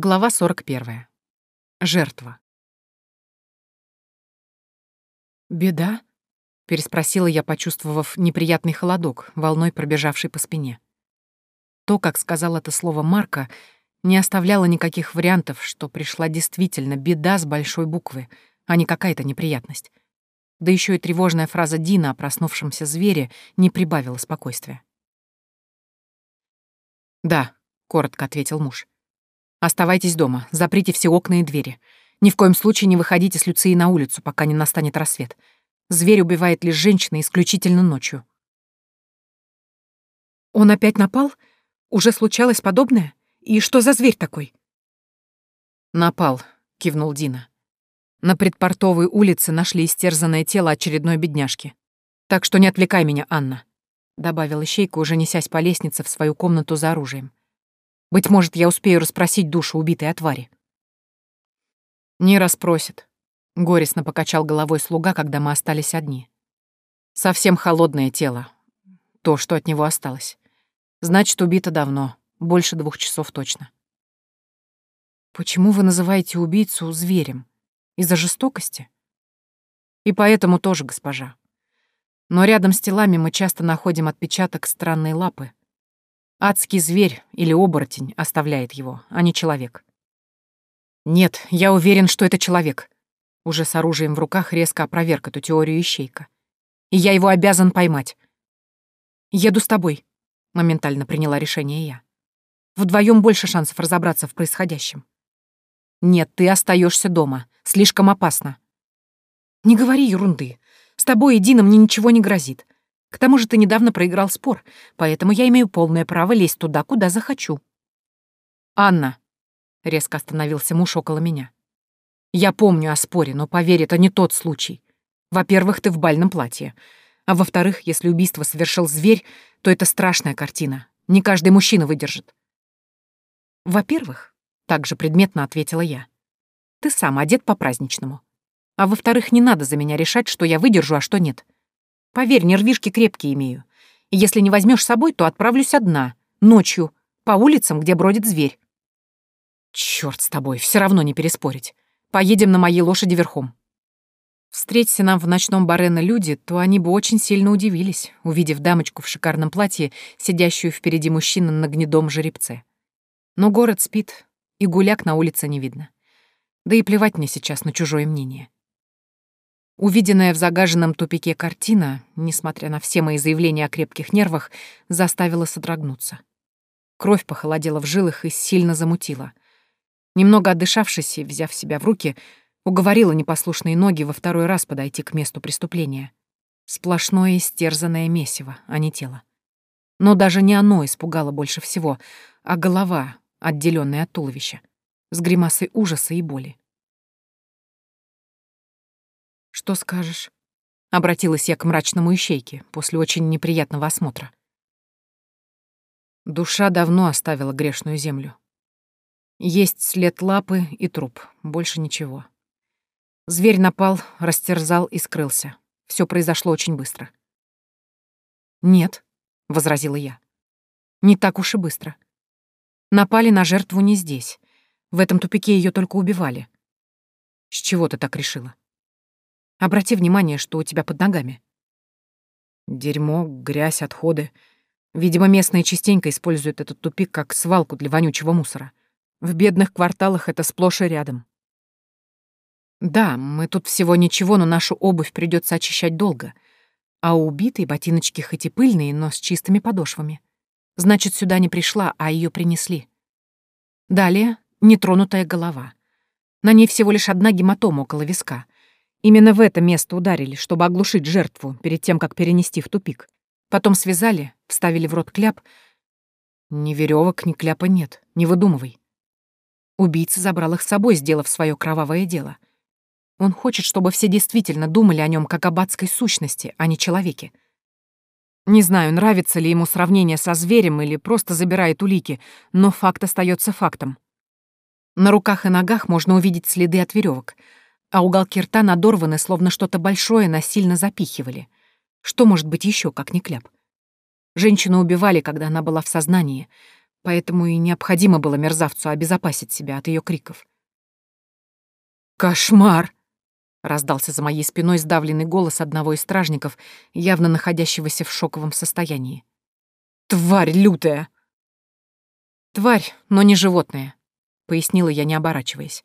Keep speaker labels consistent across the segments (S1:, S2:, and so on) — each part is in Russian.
S1: Глава 41. Жертва. «Беда?» — переспросила я, почувствовав неприятный холодок, волной пробежавший по спине. То, как сказал это слово Марка, не оставляло никаких вариантов, что пришла действительно беда с большой буквы, а не какая-то неприятность. Да еще и тревожная фраза Дина о проснувшемся звере не прибавила спокойствия. «Да», — коротко ответил муж. Оставайтесь дома, заприте все окна и двери. Ни в коем случае не выходите с Люцией на улицу, пока не настанет рассвет. Зверь убивает лишь женщины исключительно ночью. Он опять напал? Уже случалось подобное? И что за зверь такой? Напал, кивнул Дина. На предпортовой улице нашли истерзанное тело очередной бедняжки. Так что не отвлекай меня, Анна, добавила Щейка, уже несясь по лестнице в свою комнату за оружием. Быть может, я успею расспросить душу убитой твари. Не расспросит. Горестно покачал головой слуга, когда мы остались одни. Совсем холодное тело. То, что от него осталось. Значит, убито давно. Больше двух часов точно. Почему вы называете убийцу зверем? Из-за жестокости? И поэтому тоже, госпожа. Но рядом с телами мы часто находим отпечаток странной лапы, Адский зверь или оборотень оставляет его, а не человек. Нет, я уверен, что это человек. Уже с оружием в руках резко опроверг эту теорию ищейка. И я его обязан поймать. Еду с тобой, моментально приняла решение я. Вдвоем больше шансов разобраться в происходящем. Нет, ты остаешься дома. Слишком опасно. Не говори ерунды. С тобой и Дином мне ничего не грозит. К тому же ты недавно проиграл спор, поэтому я имею полное право лезть туда, куда захочу. Анна, — резко остановился муж около меня. Я помню о споре, но поверь, это не тот случай. Во-первых, ты в бальном платье. А во-вторых, если убийство совершил зверь, то это страшная картина. Не каждый мужчина выдержит. Во-первых, также предметно ответила я. Ты сам одет по-праздничному. А во-вторых, не надо за меня решать, что я выдержу, а что нет. Поверь, нервишки крепкие имею. И если не возьмешь с собой, то отправлюсь одна, ночью, по улицам, где бродит зверь. Черт с тобой, все равно не переспорить. Поедем на моей лошади верхом. Встреться нам в ночном Барена люди, то они бы очень сильно удивились, увидев дамочку в шикарном платье, сидящую впереди мужчины на гнедом жеребце. Но город спит, и гуляк на улице не видно. Да и плевать мне сейчас на чужое мнение. Увиденная в загаженном тупике картина, несмотря на все мои заявления о крепких нервах, заставила содрогнуться. Кровь похолодела в жилах и сильно замутила. Немного отдышавшись и взяв себя в руки, уговорила непослушные ноги во второй раз подойти к месту преступления. Сплошное истерзанное месиво, а не тело. Но даже не оно испугало больше всего, а голова, отделенная от туловища, с гримасой ужаса и боли. «Что скажешь?» — обратилась я к мрачному ищейке после очень неприятного осмотра. Душа давно оставила грешную землю. Есть след лапы и труп, больше ничего. Зверь напал, растерзал и скрылся. Все произошло очень быстро. «Нет», — возразила я. «Не так уж и быстро. Напали на жертву не здесь. В этом тупике ее только убивали. С чего ты так решила?» Обрати внимание, что у тебя под ногами. Дерьмо, грязь, отходы. Видимо, местные частенько используют этот тупик как свалку для вонючего мусора. В бедных кварталах это сплошь и рядом. Да, мы тут всего ничего, но нашу обувь придется очищать долго. А у убитой ботиночки хоть и пыльные, но с чистыми подошвами. Значит, сюда не пришла, а ее принесли. Далее — нетронутая голова. На ней всего лишь одна гематома около виска — Именно в это место ударили, чтобы оглушить жертву перед тем, как перенести в тупик. Потом связали, вставили в рот кляп. Ни веревок, ни кляпа нет, не выдумывай. Убийца забрал их с собой, сделав свое кровавое дело. Он хочет, чтобы все действительно думали о нем как об адской сущности, а не человеке. Не знаю, нравится ли ему сравнение со зверем или просто забирает улики, но факт остается фактом. На руках и ногах можно увидеть следы от веревок — а уголки рта надорваны, словно что-то большое насильно запихивали. Что может быть еще, как не кляп? Женщину убивали, когда она была в сознании. поэтому и необходимо было мерзавцу обезопасить себя от ее криков. «Кошмар!» — раздался за моей спиной сдавленный голос одного из стражников, явно находящегося в шоковом состоянии. «Тварь лютая!» «Тварь, но не животное», — пояснила я, не оборачиваясь.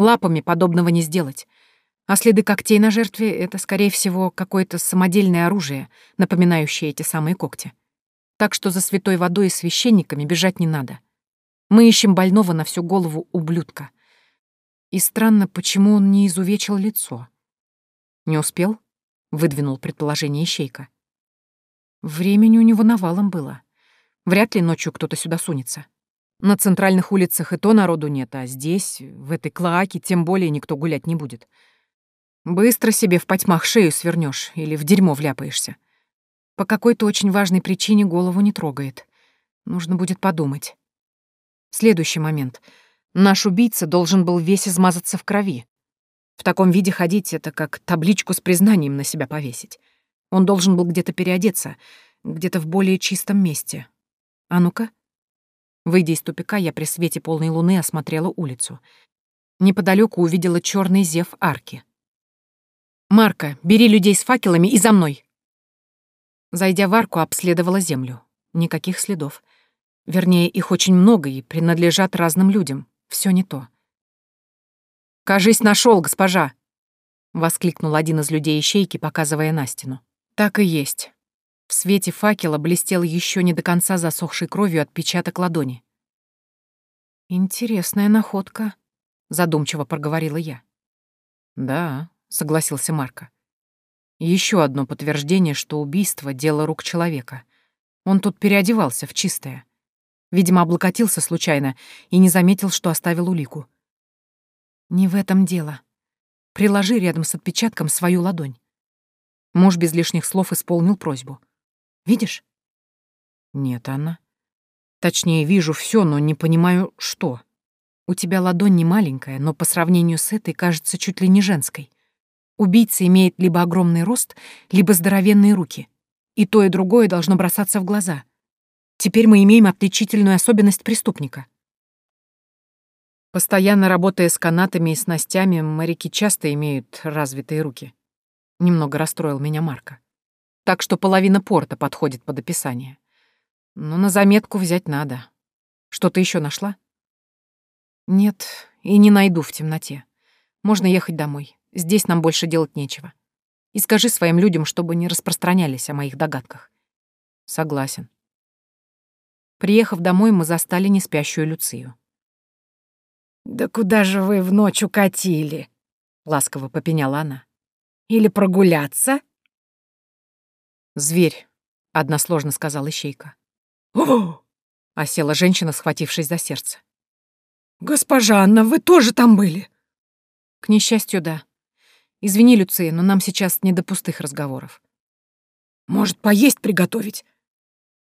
S1: «Лапами подобного не сделать. А следы когтей на жертве — это, скорее всего, какое-то самодельное оружие, напоминающее эти самые когти. Так что за святой водой и священниками бежать не надо. Мы ищем больного на всю голову ублюдка. И странно, почему он не изувечил лицо. Не успел? Выдвинул предположение Ищейка. Времени у него навалом было. Вряд ли ночью кто-то сюда сунется. На центральных улицах и то народу нет, а здесь, в этой клоаке, тем более никто гулять не будет. Быстро себе в потьмах шею свернешь или в дерьмо вляпаешься. По какой-то очень важной причине голову не трогает. Нужно будет подумать. Следующий момент — Наш убийца должен был весь измазаться в крови. В таком виде ходить — это как табличку с признанием на себя повесить. Он должен был где-то переодеться, где-то в более чистом месте. А ну-ка. Выйдя из тупика, я при свете полной луны осмотрела улицу. Неподалеку увидела черный зев арки. «Марка, бери людей с факелами и за мной!» Зайдя в арку, обследовала землю. Никаких следов. Вернее, их очень много и принадлежат разным людям. Все не то. «Кажись, нашел, госпожа!» — воскликнул один из людей ищейки, показывая на стену. Так и есть. В свете факела блестел еще не до конца засохшей кровью отпечаток ладони. «Интересная находка», — задумчиво проговорила я. «Да», — согласился Марко. Еще одно подтверждение, что убийство — дело рук человека. Он тут переодевался в чистое. Видимо, облокотился случайно и не заметил, что оставил улику. Не в этом дело. Приложи рядом с отпечатком свою ладонь. Муж без лишних слов исполнил просьбу. Видишь? Нет, Анна. Точнее, вижу все, но не понимаю, что. У тебя ладонь не маленькая, но по сравнению с этой кажется чуть ли не женской. Убийца имеет либо огромный рост, либо здоровенные руки. И то, и другое должно бросаться в глаза. Теперь мы имеем отличительную особенность преступника. Постоянно работая с канатами и снастями, моряки часто имеют развитые руки. Немного расстроил меня Марка. Так что половина порта подходит под описание. Но на заметку взять надо. Что-то еще нашла? Нет, и не найду в темноте. Можно ехать домой. Здесь нам больше делать нечего. И скажи своим людям, чтобы не распространялись о моих догадках. Согласен. Приехав домой, мы застали неспящую Люцию.
S2: «Да куда же вы в ночь укатили?» — ласково попеняла она. «Или прогуляться?»
S1: «Зверь», — односложно сказала Ищейка.
S2: «О!»
S1: — осела женщина, схватившись за сердце.
S2: «Госпожа Анна, вы тоже там были?»
S1: «К несчастью, да. Извини, Люция, но нам сейчас не до пустых разговоров».
S2: «Может, поесть приготовить?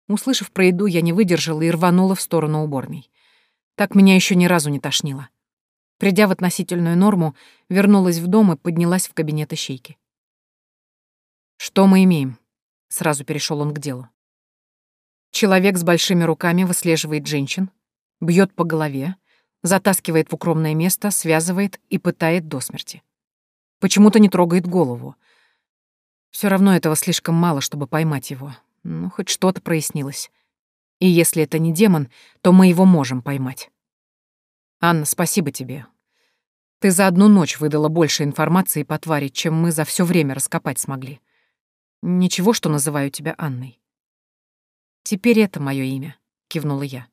S1: Услышав про еду, я не выдержала и рванула в сторону уборной. Так меня еще ни разу не тошнило. Придя в относительную норму, вернулась в дом и поднялась в кабинет ищейки. «Что мы имеем?» — сразу перешел он к делу. Человек с большими руками выслеживает женщин, бьет по голове, затаскивает в укромное место, связывает и пытает до смерти. Почему-то не трогает голову. Все равно этого слишком мало, чтобы поймать его, ну, хоть что-то прояснилось. И если это не демон, то мы его можем поймать. Анна, спасибо тебе. Ты за одну ночь выдала больше информации по твари, чем мы за все время раскопать смогли. Ничего, что называю тебя Анной. Теперь это мое имя, кивнула я.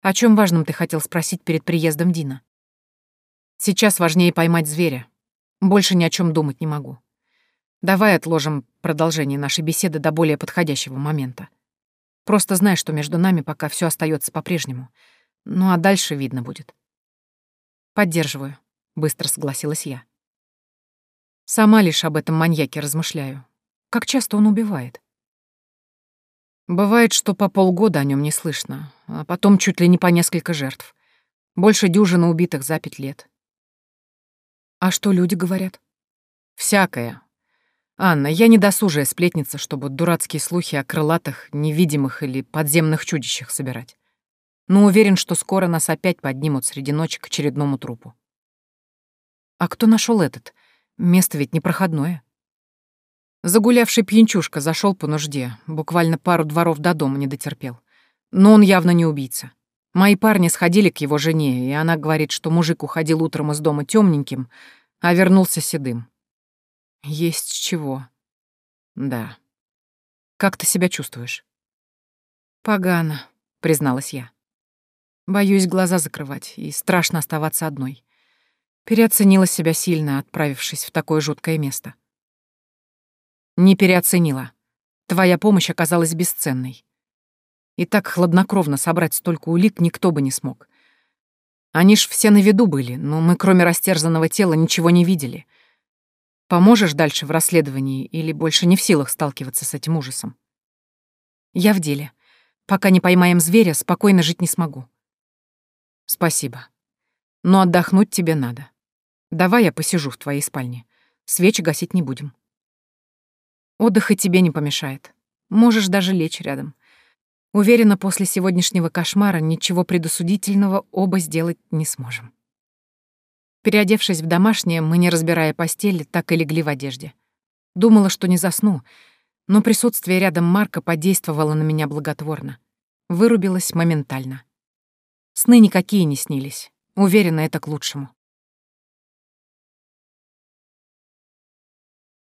S1: О чем важном ты хотел спросить перед приездом Дина? Сейчас важнее поймать зверя. Больше ни о чем думать не могу. Давай отложим продолжение нашей беседы до более подходящего момента. Просто знай, что между нами пока все остается по-прежнему. Ну а дальше видно будет. Поддерживаю, быстро согласилась я. Сама лишь об этом маньяке размышляю. Как часто он убивает? Бывает, что по полгода о нем не слышно, а потом чуть ли не по несколько жертв. Больше дюжины убитых за пять лет. А что люди говорят? Всякое, Анна, я не досужая сплетница, чтобы дурацкие слухи о крылатых, невидимых или подземных чудищах собирать. Но уверен, что скоро нас опять поднимут среди ночи к очередному трупу. А кто нашел этот? Место ведь непроходное. Загулявший пьянчушка зашел по нужде, буквально пару дворов до дома не дотерпел. Но он явно не убийца. Мои парни сходили к его жене, и она говорит, что мужик уходил утром из дома темненьким, а вернулся седым. Есть чего. Да. Как ты себя чувствуешь? Погано, призналась я. Боюсь глаза закрывать, и страшно оставаться одной. Переоценила себя сильно, отправившись в такое жуткое место. Не переоценила. Твоя помощь оказалась бесценной. И так хладнокровно собрать столько улик никто бы не смог. Они ж все на виду были, но мы, кроме растерзанного тела, ничего не видели — Поможешь дальше в расследовании или больше не в силах сталкиваться с этим ужасом? Я в деле. Пока не поймаем зверя, спокойно жить не смогу. Спасибо. Но отдохнуть тебе надо. Давай я посижу в твоей спальне. Свечи гасить не будем. Отдых и тебе не помешает. Можешь даже лечь рядом. Уверена, после сегодняшнего кошмара ничего предосудительного оба сделать не сможем. Переодевшись в домашнее, мы, не разбирая постели, так и легли в одежде. Думала, что не засну, но присутствие рядом Марка подействовало на меня благотворно. Вырубилась моментально. Сны никакие не снились. Уверена, это к лучшему.